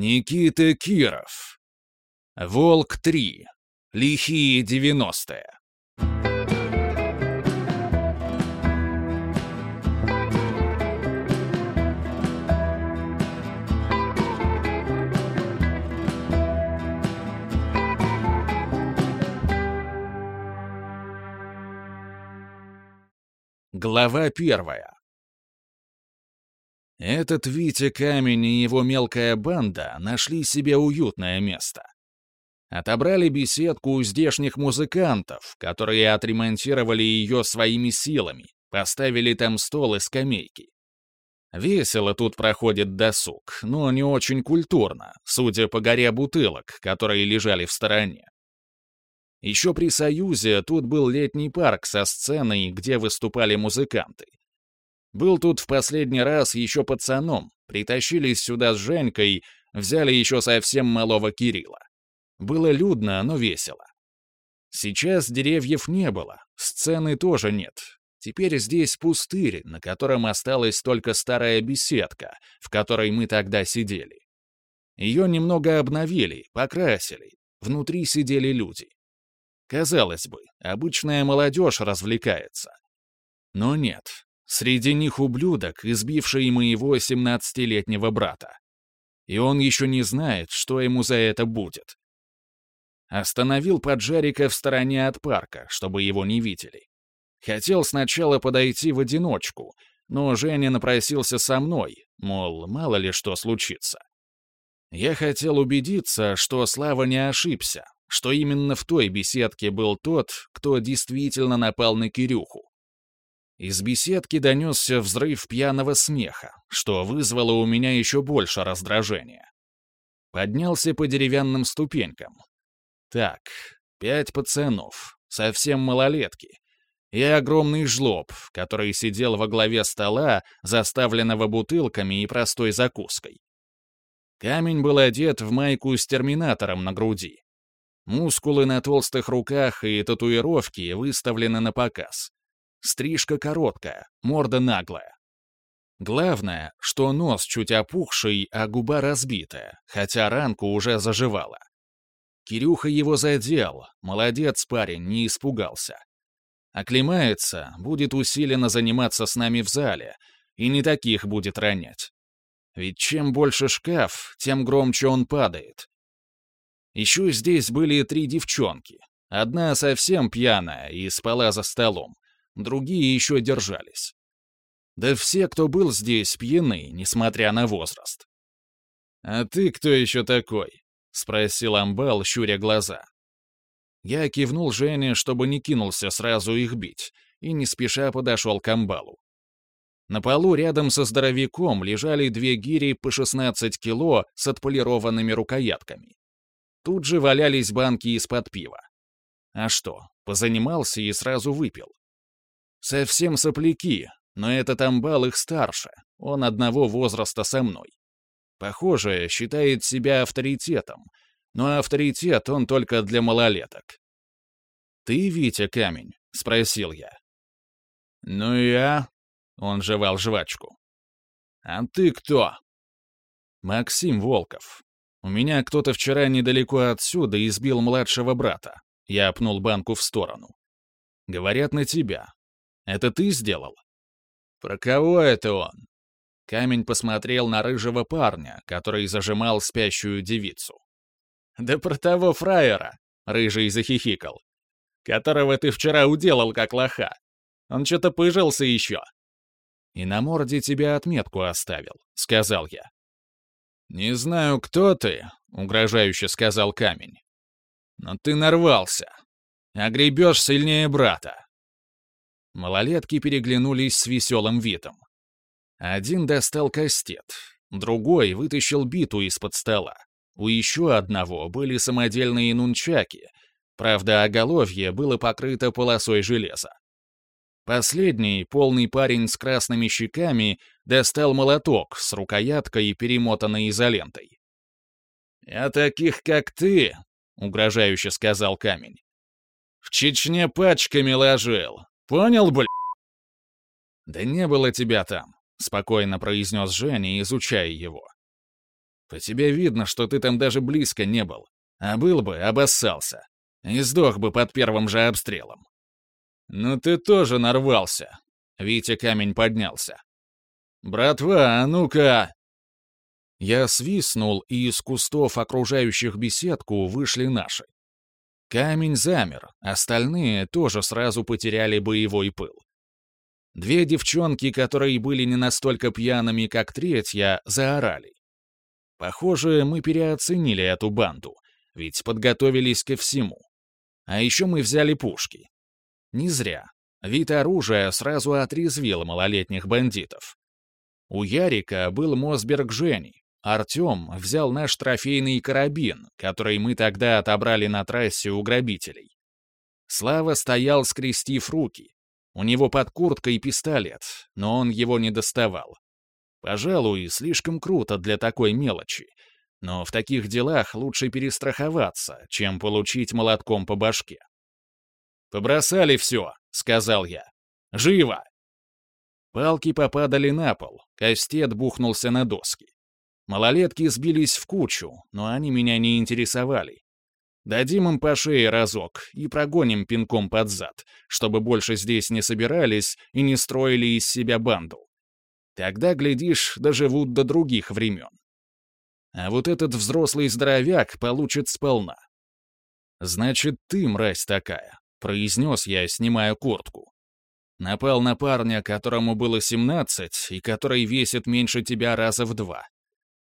Никита Киров. Волк-3. Лихие девяностые. Глава первая. Этот Витя Камень и его мелкая банда нашли себе уютное место. Отобрали беседку у здешних музыкантов, которые отремонтировали ее своими силами, поставили там стол и скамейки. Весело тут проходит досуг, но не очень культурно, судя по горе бутылок, которые лежали в стороне. Еще при Союзе тут был летний парк со сценой, где выступали музыканты. Был тут в последний раз еще пацаном, притащились сюда с Женькой, взяли еще совсем малого Кирилла. Было людно, но весело. Сейчас деревьев не было, сцены тоже нет. Теперь здесь пустырь, на котором осталась только старая беседка, в которой мы тогда сидели. Ее немного обновили, покрасили. Внутри сидели люди. Казалось бы, обычная молодежь развлекается. Но нет, среди них ублюдок, избивший моего 17-летнего брата. И он еще не знает, что ему за это будет. Остановил поджарика в стороне от парка, чтобы его не видели. Хотел сначала подойти в одиночку, но Женя напросился со мной, мол, мало ли что случится. Я хотел убедиться, что Слава не ошибся, что именно в той беседке был тот, кто действительно напал на Кирюху. Из беседки донесся взрыв пьяного смеха, что вызвало у меня еще больше раздражения. Поднялся по деревянным ступенькам. Так, пять пацанов, совсем малолетки, и огромный жлоб, который сидел во главе стола, заставленного бутылками и простой закуской. Камень был одет в майку с терминатором на груди. Мускулы на толстых руках и татуировки выставлены на показ. Стрижка короткая, морда наглая. Главное, что нос чуть опухший, а губа разбитая, хотя ранку уже заживала. Кирюха его задел, молодец парень, не испугался. Оклемается, будет усиленно заниматься с нами в зале, и не таких будет ронять. Ведь чем больше шкаф, тем громче он падает. Еще здесь были три девчонки. Одна совсем пьяная и спала за столом. Другие еще держались. Да все, кто был здесь, пьяны, несмотря на возраст. «А ты кто еще такой?» — спросил Амбал, щуря глаза. Я кивнул Жене, чтобы не кинулся сразу их бить, и не спеша подошел к Амбалу. На полу рядом со здоровяком лежали две гири по 16 кило с отполированными рукоятками. Тут же валялись банки из-под пива. А что, позанимался и сразу выпил. Совсем сопляки, но этот амбал их старше, он одного возраста со мной. Похоже, считает себя авторитетом, но авторитет он только для малолеток. «Ты Витя Камень?» — спросил я. «Ну я...» — он жевал жвачку. «А ты кто?» «Максим Волков. У меня кто-то вчера недалеко отсюда избил младшего брата. Я пнул банку в сторону. Говорят на тебя. Это ты сделал? Про кого это он? Камень посмотрел на рыжего парня, который зажимал спящую девицу. «Да про того фраера!» — рыжий захихикал. «Которого ты вчера уделал как лоха. Он что-то пыжился еще». «И на морде тебе отметку оставил», — сказал я. «Не знаю, кто ты», — угрожающе сказал камень. «Но ты нарвался. Огребешь сильнее брата». Малолетки переглянулись с веселым видом. Один достал кастет, другой вытащил биту из-под стола. У еще одного были самодельные нунчаки, правда, оголовье было покрыто полосой железа. Последний, полный парень с красными щеками, достал молоток с рукояткой, перемотанной изолентой. «Я таких, как ты», — угрожающе сказал камень. «В Чечне пачками ложил. Понял, бля?» «Да не было тебя там», — спокойно произнес Женя, изучая его. По тебе видно, что ты там даже близко не был. А был бы, обоссался. И сдох бы под первым же обстрелом. «Ну ты тоже нарвался!» Витя камень поднялся. «Братва, а ну-ка!» Я свистнул, и из кустов, окружающих беседку, вышли наши. Камень замер, остальные тоже сразу потеряли боевой пыл. Две девчонки, которые были не настолько пьяными, как третья, заорали. Похоже, мы переоценили эту банду, ведь подготовились ко всему. А еще мы взяли пушки. Не зря. Вид оружия сразу отрезвил малолетних бандитов. У Ярика был Мосберг Жени. Артем взял наш трофейный карабин, который мы тогда отобрали на трассе у грабителей. Слава стоял, скрестив руки. У него под курткой пистолет, но он его не доставал. Пожалуй, слишком круто для такой мелочи. Но в таких делах лучше перестраховаться, чем получить молотком по башке. «Побросали все», — сказал я. «Живо!» Палки попадали на пол, кастет бухнулся на доски. Малолетки сбились в кучу, но они меня не интересовали. Дадим им по шее разок и прогоним пинком под зад, чтобы больше здесь не собирались и не строили из себя банду. Тогда, глядишь, доживут до других времен. А вот этот взрослый здоровяк получит сполна. «Значит, ты, мразь такая», — произнес я, снимая куртку. Напал на парня, которому было 17 и который весит меньше тебя раза в два.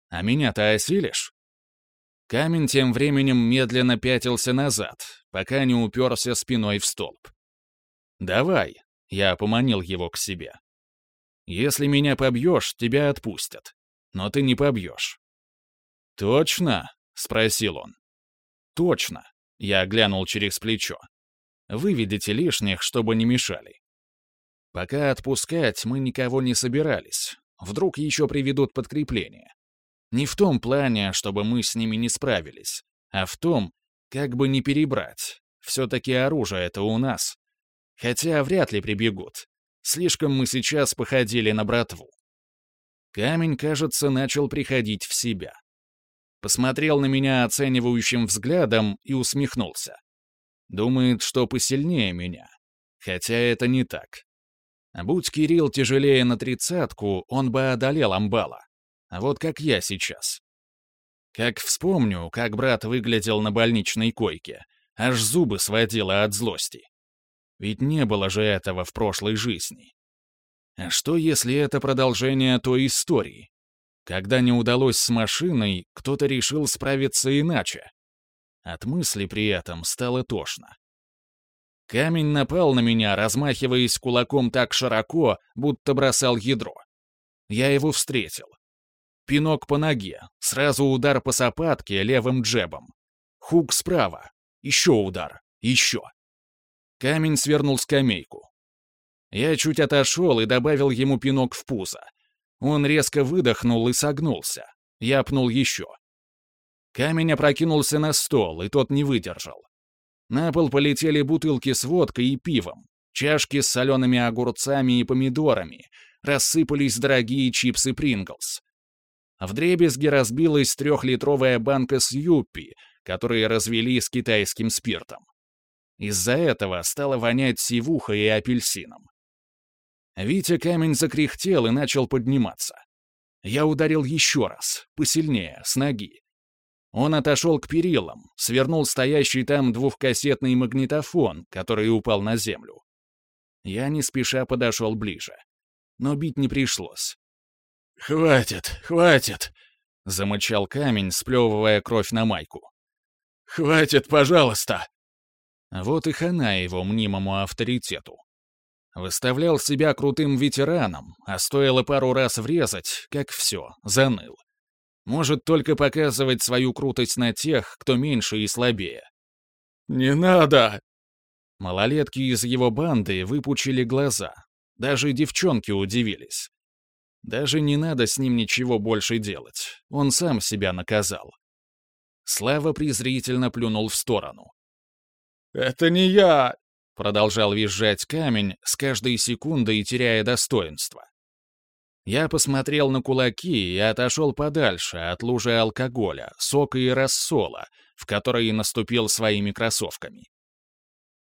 А меня-то осилишь? Камень тем временем медленно пятился назад, пока не уперся спиной в столб. «Давай», — я поманил его к себе. «Если меня побьешь, тебя отпустят. Но ты не побьешь». «Точно?» — спросил он. «Точно», — я глянул через плечо. «Выведите лишних, чтобы не мешали». Пока отпускать мы никого не собирались. Вдруг еще приведут подкрепление. Не в том плане, чтобы мы с ними не справились, а в том, как бы не перебрать. Все-таки оружие это у нас. Хотя вряд ли прибегут. Слишком мы сейчас походили на братву. Камень, кажется, начал приходить в себя. Посмотрел на меня оценивающим взглядом и усмехнулся. Думает, что посильнее меня. Хотя это не так. Будь Кирилл тяжелее на тридцатку, он бы одолел амбала. А вот как я сейчас. Как вспомню, как брат выглядел на больничной койке, аж зубы сводило от злости. Ведь не было же этого в прошлой жизни. А что, если это продолжение той истории? Когда не удалось с машиной, кто-то решил справиться иначе. От мысли при этом стало тошно. Камень напал на меня, размахиваясь кулаком так широко, будто бросал ядро. Я его встретил. Пинок по ноге, сразу удар по сапатке левым джебом. Хук справа, еще удар, еще. Камень свернул скамейку. Я чуть отошел и добавил ему пинок в пузо. Он резко выдохнул и согнулся. Я пнул еще. Камень опрокинулся на стол, и тот не выдержал. На пол полетели бутылки с водкой и пивом, чашки с солеными огурцами и помидорами, рассыпались дорогие чипсы Принглс. В дребезги разбилась трехлитровая банка с юппи, которые развели с китайским спиртом. Из-за этого стало вонять сивухой и апельсином. Витя камень закряхтел и начал подниматься. Я ударил еще раз, посильнее, с ноги. Он отошел к перилам, свернул стоящий там двухкассетный магнитофон, который упал на землю. Я не спеша подошел ближе. Но бить не пришлось. «Хватит, хватит!» — замычал камень, сплевывая кровь на майку. «Хватит, пожалуйста!» Вот и хана его мнимому авторитету. Выставлял себя крутым ветераном, а стоило пару раз врезать, как все, заныл. Может только показывать свою крутость на тех, кто меньше и слабее. «Не надо!» Малолетки из его банды выпучили глаза. Даже девчонки удивились. Даже не надо с ним ничего больше делать. Он сам себя наказал. Слава презрительно плюнул в сторону. «Это не я!» — продолжал визжать камень, с каждой секундой теряя достоинство. Я посмотрел на кулаки и отошел подальше от лужи алкоголя, сока и рассола, в который наступил своими кроссовками.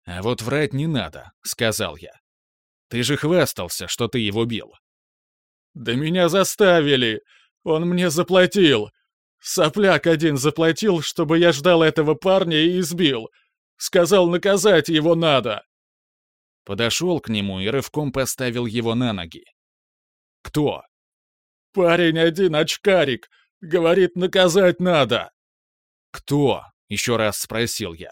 «А вот врать не надо», — сказал я. «Ты же хвастался, что ты его бил». «Да меня заставили! Он мне заплатил! Сопляк один заплатил, чтобы я ждал этого парня и избил! Сказал, наказать его надо!» Подошел к нему и рывком поставил его на ноги. «Кто?» «Парень один, очкарик. Говорит, наказать надо». «Кто?» — еще раз спросил я.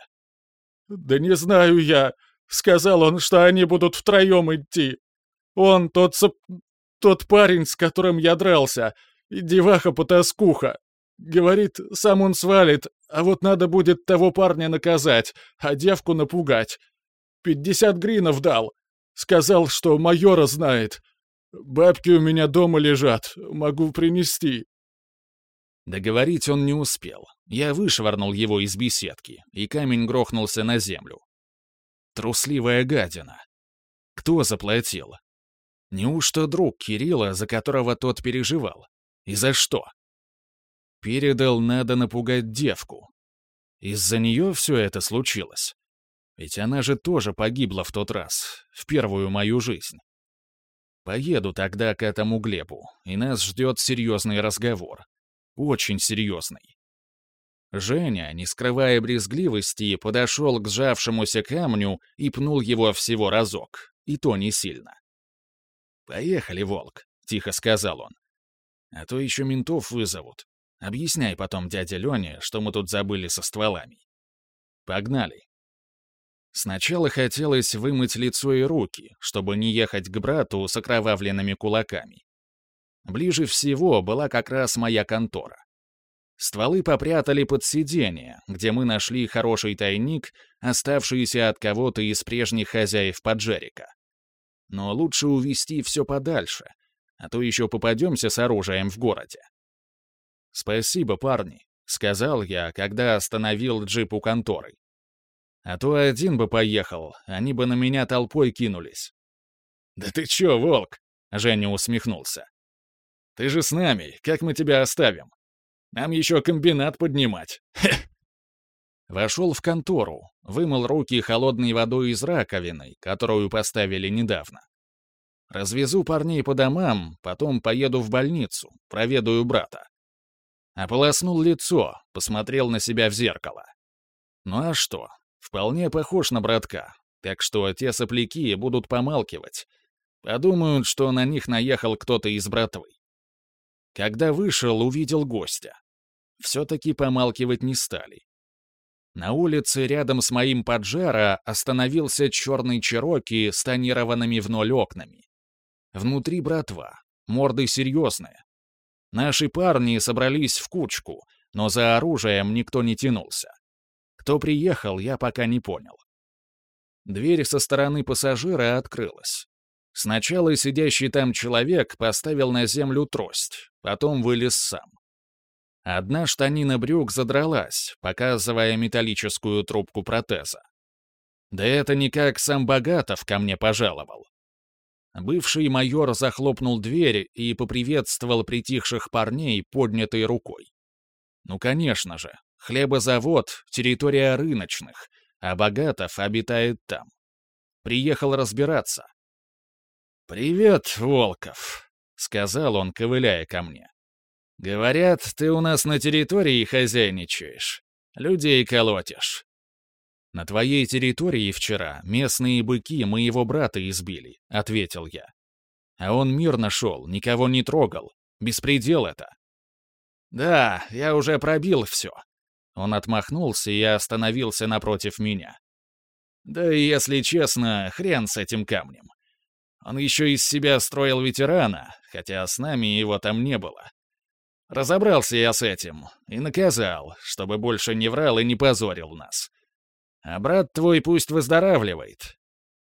«Да не знаю я. Сказал он, что они будут втроем идти. Он тот, соп... тот парень, с которым я дрался, деваха-потаскуха. Говорит, сам он свалит, а вот надо будет того парня наказать, а девку напугать. Пятьдесят гринов дал. Сказал, что майора знает. Бабки у меня дома лежат, могу принести». Договорить он не успел. Я вышвырнул его из беседки, и камень грохнулся на землю. Трусливая гадина. Кто заплатил? Неужто друг Кирилла, за которого тот переживал? И за что? Передал, надо напугать девку. Из-за нее все это случилось. Ведь она же тоже погибла в тот раз, в первую мою жизнь. Поеду тогда к этому Глебу, и нас ждет серьезный разговор. Очень серьезный. Женя, не скрывая брезгливости, подошел к сжавшемуся камню и пнул его всего разок, и то не сильно. «Поехали, Волк», — тихо сказал он. «А то еще ментов вызовут. Объясняй потом дяде Лене, что мы тут забыли со стволами. Погнали». Сначала хотелось вымыть лицо и руки, чтобы не ехать к брату с окровавленными кулаками. Ближе всего была как раз моя контора. Стволы попрятали под сиденье, где мы нашли хороший тайник, оставшийся от кого-то из прежних хозяев поджерика. Но лучше увести все подальше, а то еще попадемся с оружием в городе. «Спасибо, парни», — сказал я, когда остановил джип у конторы. А то один бы поехал, они бы на меня толпой кинулись. «Да ты чё, волк?» — Женя усмехнулся. «Ты же с нами, как мы тебя оставим? Нам еще комбинат поднимать. Вошел в контору, вымыл руки холодной водой из раковины, которую поставили недавно. Развезу парней по домам, потом поеду в больницу, проведаю брата. Ополоснул лицо, посмотрел на себя в зеркало. Ну а что, Вполне похож на братка, так что те сопляки будут помалкивать. Подумают, что на них наехал кто-то из братвы. Когда вышел, увидел гостя. Все-таки помалкивать не стали. На улице рядом с моим поджара остановился черный чероки с тонированными в ноль окнами. Внутри братва, морды серьезные. Наши парни собрались в кучку, но за оружием никто не тянулся. Кто приехал, я пока не понял. Дверь со стороны пассажира открылась. Сначала сидящий там человек поставил на землю трость, потом вылез сам. Одна штанина брюк задралась, показывая металлическую трубку протеза. Да это никак сам Богатов ко мне пожаловал. Бывший майор захлопнул дверь и поприветствовал притихших парней поднятой рукой. Ну, конечно же, Хлебозавод — территория рыночных, а Богатов обитает там. Приехал разбираться. «Привет, Волков», — сказал он, ковыляя ко мне. «Говорят, ты у нас на территории хозяйничаешь, людей колотишь». «На твоей территории вчера местные быки моего брата избили», — ответил я. «А он мирно шел, никого не трогал. Беспредел это». «Да, я уже пробил все. Он отмахнулся и остановился напротив меня. Да и, если честно, хрен с этим камнем. Он еще из себя строил ветерана, хотя с нами его там не было. Разобрался я с этим и наказал, чтобы больше не врал и не позорил нас. А брат твой пусть выздоравливает.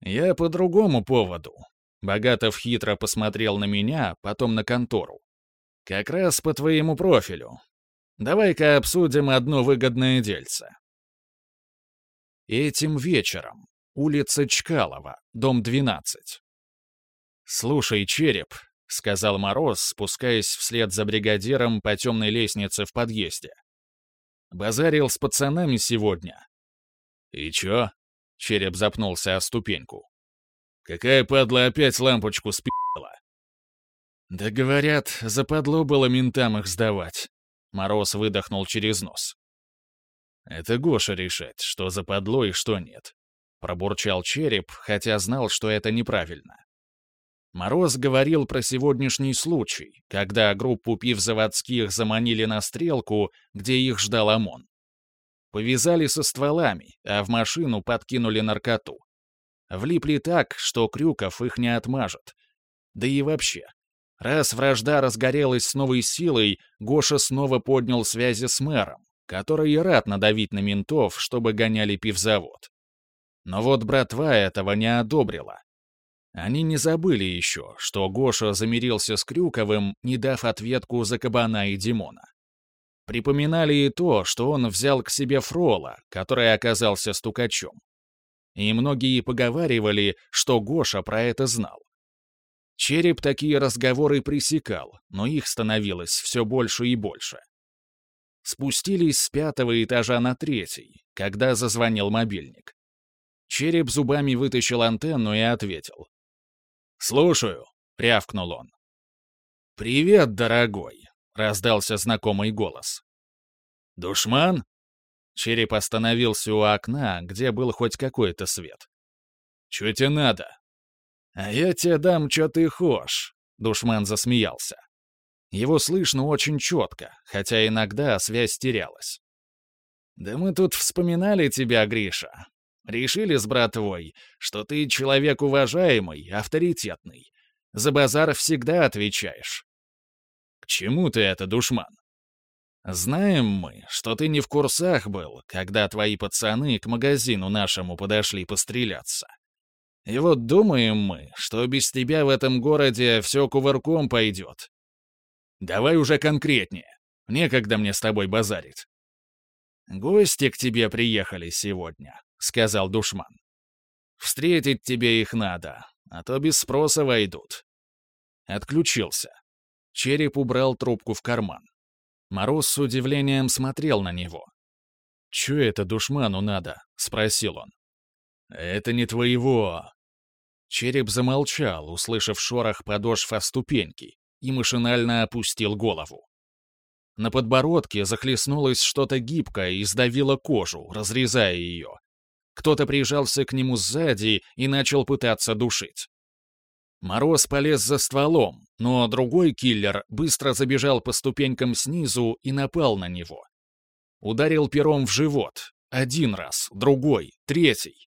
Я по другому поводу. Богатов хитро посмотрел на меня, потом на контору. Как раз по твоему профилю. Давай-ка обсудим одно выгодное дельце. Этим вечером. Улица Чкалова, дом 12. «Слушай, Череп», — сказал Мороз, спускаясь вслед за бригадиром по темной лестнице в подъезде. «Базарил с пацанами сегодня». «И чё?» — череп запнулся о ступеньку. «Какая падла опять лампочку спи***ла?» «Да говорят, западло было ментам их сдавать». Мороз выдохнул через нос. «Это Гоша решать, что западло и что нет», — пробурчал череп, хотя знал, что это неправильно. Мороз говорил про сегодняшний случай, когда группу пивзаводских заманили на стрелку, где их ждал ОМОН. Повязали со стволами, а в машину подкинули наркоту. Влипли так, что Крюков их не отмажет. Да и вообще, раз вражда разгорелась с новой силой, Гоша снова поднял связи с мэром, который и рад надавить на ментов, чтобы гоняли пивзавод. Но вот братва этого не одобрила, они не забыли еще, что Гоша замирился с Крюковым, не дав ответку за Кабана и Димона. Припоминали и то, что он взял к себе Фрола, который оказался стукачом. И многие поговаривали, что Гоша про это знал. Череп такие разговоры пресекал, но их становилось все больше и больше. Спустились с пятого этажа на третий, когда зазвонил мобильник. Череп зубами вытащил антенну и ответил. «Слушаю», — рявкнул он. «Привет, дорогой», — раздался знакомый голос. «Душман?» Череп остановился у окна, где был хоть какой-то свет. «Чё тебе надо?» «А я тебе дам, что ты хочешь», — душман засмеялся. Его слышно очень четко, хотя иногда связь терялась. «Да мы тут вспоминали тебя, Гриша. Решили с братвой, что ты человек уважаемый, авторитетный. За базар всегда отвечаешь. К чему ты это, душман? Знаем мы, что ты не в курсах был, когда твои пацаны к магазину нашему подошли постреляться. И вот думаем мы, что без тебя в этом городе все кувырком пойдет. Давай уже конкретнее. Некогда мне с тобой базарить. Гости к тебе приехали сегодня сказал душман. «Встретить тебе их надо, а то без спроса войдут». Отключился. Череп убрал трубку в карман. Мороз с удивлением смотрел на него. «Чё это душману надо?» — спросил он. «Это не твоего». Череп замолчал, услышав шорох подошв о ступеньки, и машинально опустил голову. На подбородке захлестнулось что-то гибкое и сдавило кожу, разрезая ее, кто-то прижался к нему сзади и начал пытаться душить. Мороз полез за стволом, но другой киллер быстро забежал по ступенькам снизу и напал на него. Ударил пером в живот. Один раз, другой, третий.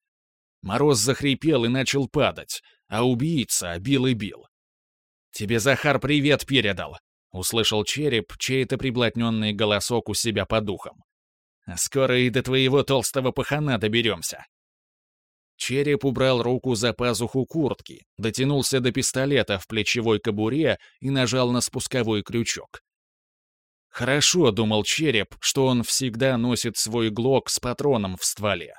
Мороз захрипел и начал падать, а убийца бил и бил. «Тебе Захар привет передал», — услышал череп чей-то приблотненный голосок у себя по духам. Скоро и до твоего толстого пахана доберемся». Череп убрал руку за пазуху куртки, дотянулся до пистолета в плечевой кобуре и нажал на спусковой крючок. Хорошо, думал Череп, что он всегда носит свой глок с патроном в стволе.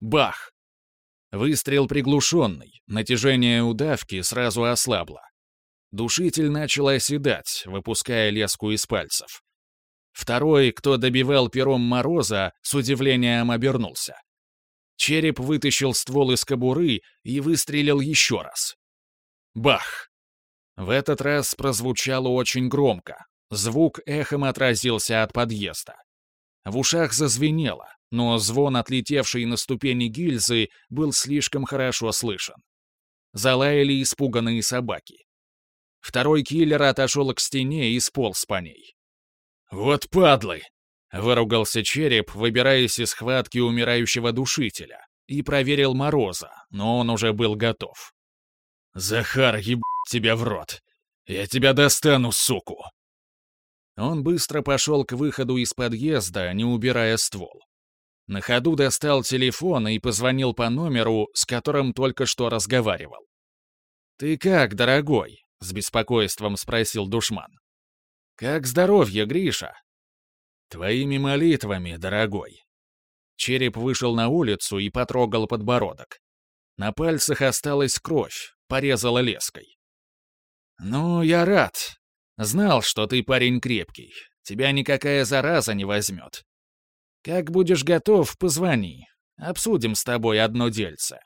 Бах! Выстрел приглушенный, натяжение удавки сразу ослабло. Душитель начал оседать, выпуская леску из пальцев. Второй, кто добивал пером Мороза, с удивлением обернулся. Череп вытащил ствол из кобуры и выстрелил еще раз. Бах! В этот раз прозвучало очень громко. Звук эхом отразился от подъезда. В ушах зазвенело, но звон, отлетевший на ступени гильзы, был слишком хорошо слышен. Залаяли испуганные собаки. Второй киллер отошел к стене и сполз по ней. «Вот падлы!» — выругался череп, выбираясь из схватки умирающего душителя, и проверил Мороза, но он уже был готов. «Захар, еб тебя в рот! Я тебя достану, суку!» Он быстро пошел к выходу из подъезда, не убирая ствол. На ходу достал телефон и позвонил по номеру, с которым только что разговаривал. «Ты как, дорогой?» — с беспокойством спросил душман. «Как здоровье, Гриша?» «Твоими молитвами, дорогой». Череп вышел на улицу и потрогал подбородок. На пальцах осталась кровь, порезала леской. «Ну, я рад. Знал, что ты парень крепкий. Тебя никакая зараза не возьмет. Как будешь готов, позвони. Обсудим с тобой одно дельце».